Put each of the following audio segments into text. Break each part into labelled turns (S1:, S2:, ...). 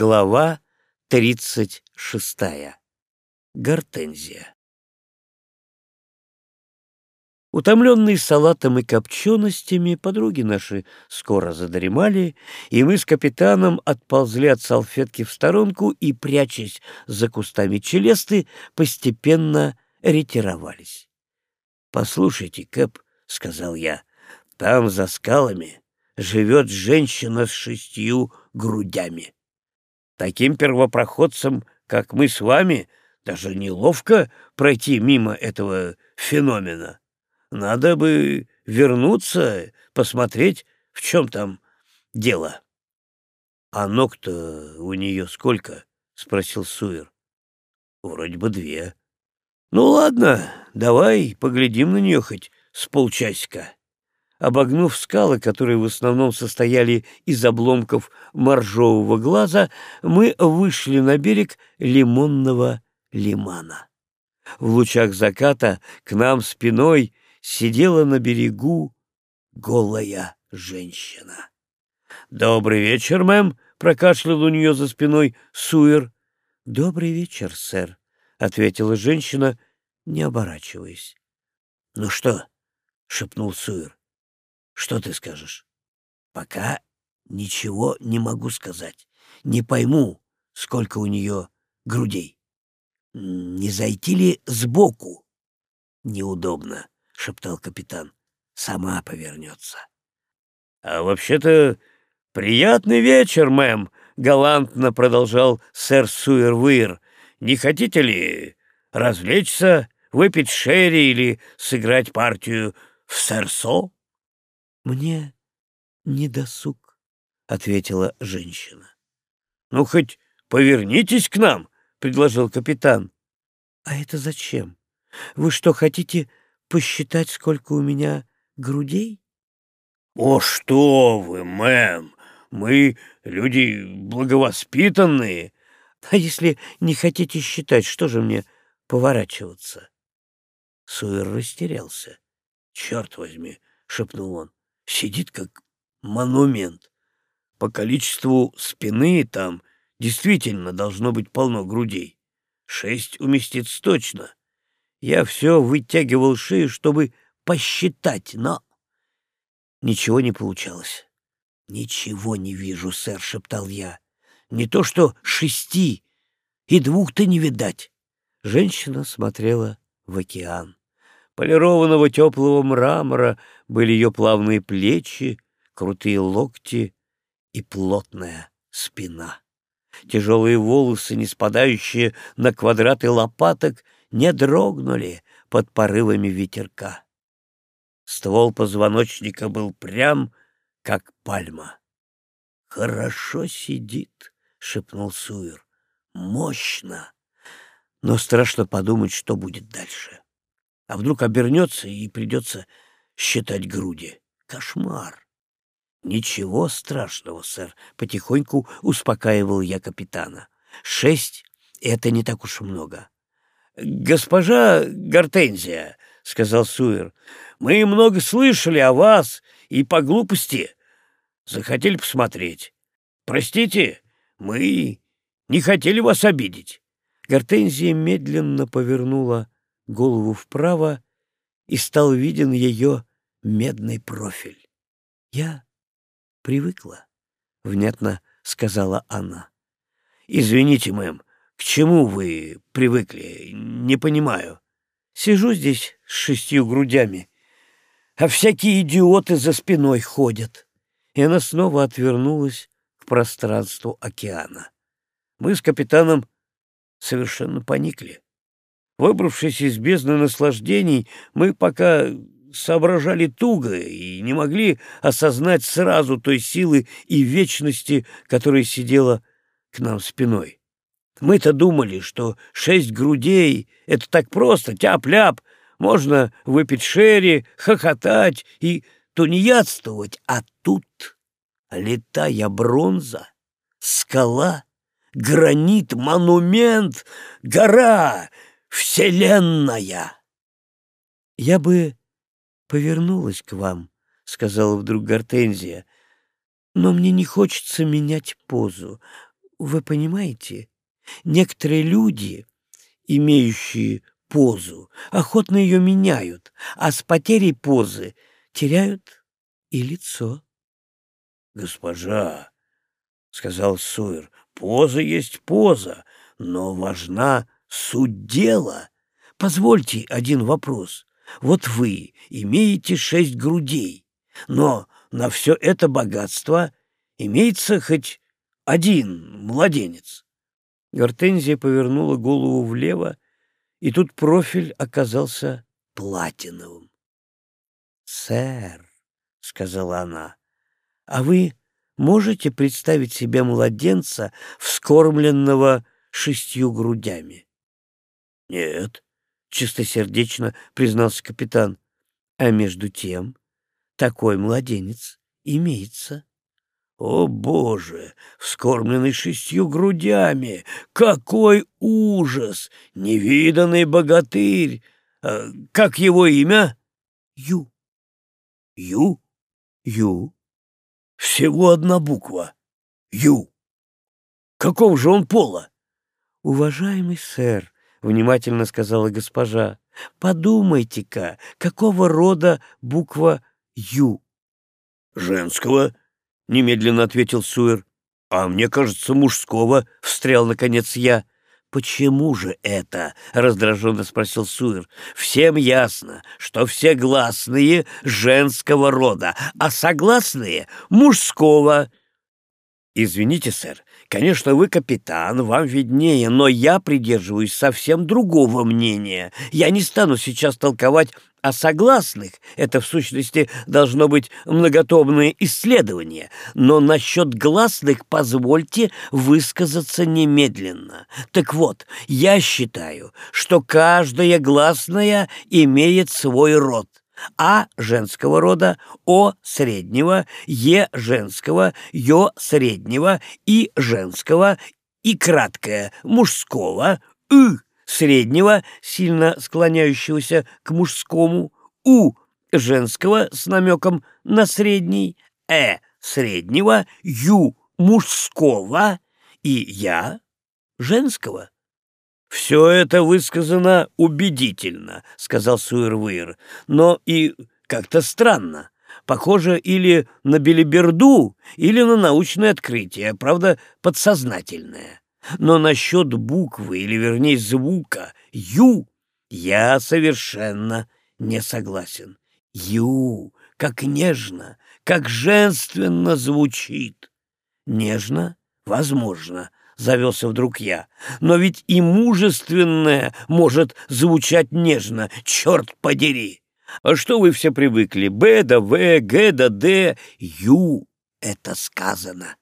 S1: Глава тридцать шестая. Гортензия. Утомленные салатом и копченостями, подруги наши скоро задремали, и мы с капитаном отползли от салфетки в сторонку и, прячась за кустами челесты, постепенно ретировались. «Послушайте, Кэп», — сказал я, — «там за скалами живет женщина с шестью грудями. Таким первопроходцам, как мы с вами, даже неловко пройти мимо этого феномена». Надо бы вернуться, посмотреть, в чем там дело. — А ног-то у нее сколько? — спросил Суир. — Вроде бы две. — Ну ладно, давай поглядим на нее хоть с полчасика. Обогнув скалы, которые в основном состояли из обломков моржового глаза, мы вышли на берег лимонного лимана. В лучах заката к нам спиной сидела на берегу голая женщина. «Добрый вечер, мэм!» — прокашлял у нее за спиной Суэр. «Добрый вечер, сэр», — ответила женщина, не оборачиваясь. «Ну что?» — шепнул Суэр. «Что ты скажешь?» «Пока ничего не могу сказать. Не пойму, сколько у нее грудей. Не зайти ли сбоку?» «Неудобно», — шептал капитан. «Сама повернется». «А вообще-то приятный вечер, мэм», — галантно продолжал сэр Суэрвир. «Не хотите ли развлечься, выпить шерри или сыграть партию в сэрсо?» «Мне не досуг», — ответила женщина. «Ну, хоть повернитесь к нам», — предложил капитан. «А это зачем? Вы что, хотите посчитать, сколько у меня грудей? — О, что вы, мэм! Мы люди благовоспитанные. А если не хотите считать, что же мне поворачиваться? Суэр растерялся. — Черт возьми! — шепнул он. — Сидит как монумент. По количеству спины там действительно должно быть полно грудей. Шесть уместится точно. Я все вытягивал шею, чтобы посчитать, но ничего не получалось. «Ничего не вижу, сэр», — шептал я. «Не то что шести, и двух-то не видать». Женщина смотрела в океан. Полированного теплого мрамора были ее плавные плечи, крутые локти и плотная спина. Тяжелые волосы, не спадающие на квадраты лопаток — не дрогнули под порывами ветерка. Ствол позвоночника был прям, как пальма. «Хорошо сидит», — шепнул Суир. «Мощно. Но страшно подумать, что будет дальше. А вдруг обернется и придется считать груди. Кошмар!» «Ничего страшного, сэр», — потихоньку успокаивал я капитана. «Шесть — это не так уж много. «Госпожа Гортензия», — сказал Суэр, — «мы много слышали о вас и по глупости захотели посмотреть. Простите, мы не хотели вас обидеть». Гортензия медленно повернула голову вправо, и стал виден ее медный профиль. «Я привыкла», — внятно сказала она. «Извините, мэм, к чему вы привыкли? Не понимаю. Сижу здесь с шестью грудями, а всякие идиоты за спиной ходят. И она снова отвернулась к пространству океана. Мы с капитаном совершенно поникли. Выбравшись из бездны наслаждений, мы пока соображали туго и не могли осознать сразу той силы и вечности, которая сидела к нам спиной. Мы-то думали, что шесть грудей — это так просто, тяп-ляп, можно выпить шерри, хохотать и тунеядствовать, а тут летая бронза, скала, гранит, монумент, гора, вселенная. Я бы повернулась к вам, — сказала вдруг Гортензия, — но мне не хочется менять позу. вы понимаете, некоторые люди, имеющие позу, охотно ее меняют, а с потерей позы теряют и лицо.
S2: «Госпожа», — сказал Суэр, — «поза есть поза, но важна суть дела. Позвольте один вопрос. Вот вы имеете шесть грудей, но на все это богатство имеется хоть один младенец».
S1: Гортензия повернула голову влево, и тут профиль оказался платиновым. «Сэр», — сказала она, — «а вы можете представить себе младенца, вскормленного шестью грудями?»
S2: «Нет», —
S1: чистосердечно признался капитан. «А между тем такой младенец имеется».
S2: «О, Боже! Вскормленный шестью грудями! Какой ужас! Невиданный богатырь! А, как его имя?»
S1: «Ю».
S2: «Ю?»
S1: «Ю».
S2: «Всего одна буква. Ю. Каков же он пола?»
S1: «Уважаемый сэр», — внимательно сказала госпожа, — «подумайте-ка, какого рода буква «Ю»?»
S2: «Женского», — немедленно ответил Суэр. «А мне кажется, мужского», — встрял наконец я.
S1: «Почему же это?» — раздраженно спросил Суэр. «Всем ясно, что все гласные женского рода, а согласные — мужского». «Извините, сэр, конечно, вы капитан, вам виднее, но я придерживаюсь совсем другого мнения. Я не стану сейчас толковать а согласных это в сущности должно быть многотомное исследование, но насчет гласных позвольте высказаться немедленно. Так вот, я считаю, что каждая гласная имеет свой род. А женского рода, О среднего, Е женского, Ё среднего, И женского, И краткое мужского, И среднего, сильно склоняющегося к мужскому, У женского с намеком на средний, Э среднего, Ю мужского и Я женского.
S2: «Все это высказано убедительно», — сказал Суэрвейр, — «но и как-то странно. Похоже или на белиберду, или на научное открытие, правда, подсознательное. Но насчет буквы, или вернее звука «ю» я совершенно не согласен. «Ю» как нежно, как женственно звучит. Нежно? Возможно, завелся вдруг я. Но ведь и мужественное может звучать нежно, черт подери. А что вы все привыкли? Б да В, Г да Д, Ю — это сказано.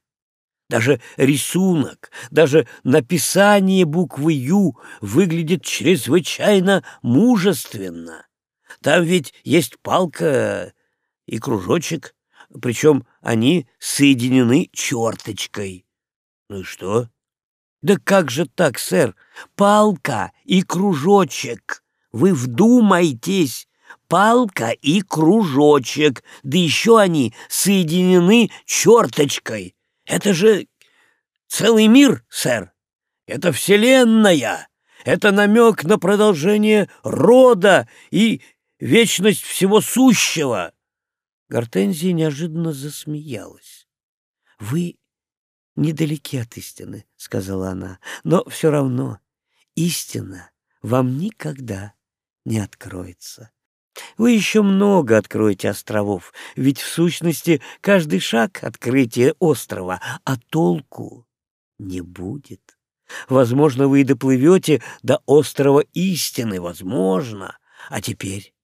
S2: Даже рисунок, даже написание буквы «Ю» выглядит чрезвычайно мужественно. Там ведь есть палка и кружочек, причем они соединены черточкой. Ну и что? Да как же так, сэр? Палка и кружочек. Вы вдумайтесь. Палка и кружочек, да еще они соединены черточкой. Это же целый мир, сэр. Это вселенная. Это намек на продолжение рода и вечность всего сущего. Гортензия неожиданно засмеялась. — Вы недалеки от истины, — сказала она, — но все равно истина вам никогда не откроется. Вы еще много откроете островов, ведь в сущности каждый шаг — открытие острова, а толку не будет. Возможно, вы и доплывете до острова истины, возможно. А теперь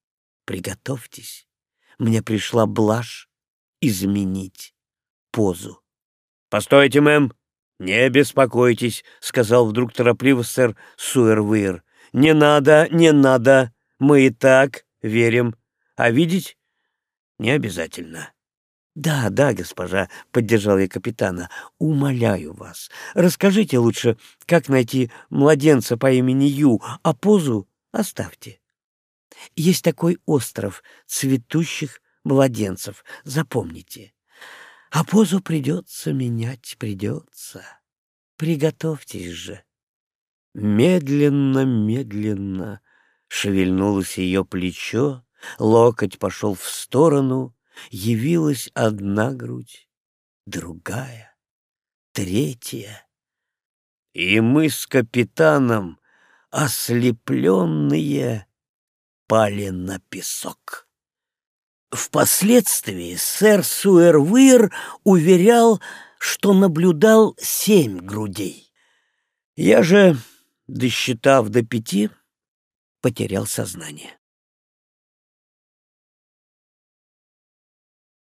S2: приготовьтесь. Мне пришла блажь изменить позу. — Постойте, мэм, не беспокойтесь, — сказал вдруг торопливо сэр Суэрвейр. — Не надо, не надо, мы и так верим, а видеть не обязательно. «Да, да, госпожа», — поддержал я капитана, — «умоляю вас, расскажите лучше, как найти младенца по имени Ю, а позу оставьте. Есть такой остров цветущих младенцев, запомните. А позу придется менять, придется».
S1: Приготовьтесь же.
S2: Медленно, медленно шевельнулось ее плечо, локоть пошел в сторону, явилась одна грудь, другая, третья. И мы с капитаном, ослепленные, пали на песок. Впоследствии сэр Суэрвир уверял, что наблюдал семь грудей. Я же, досчитав до пяти, потерял сознание.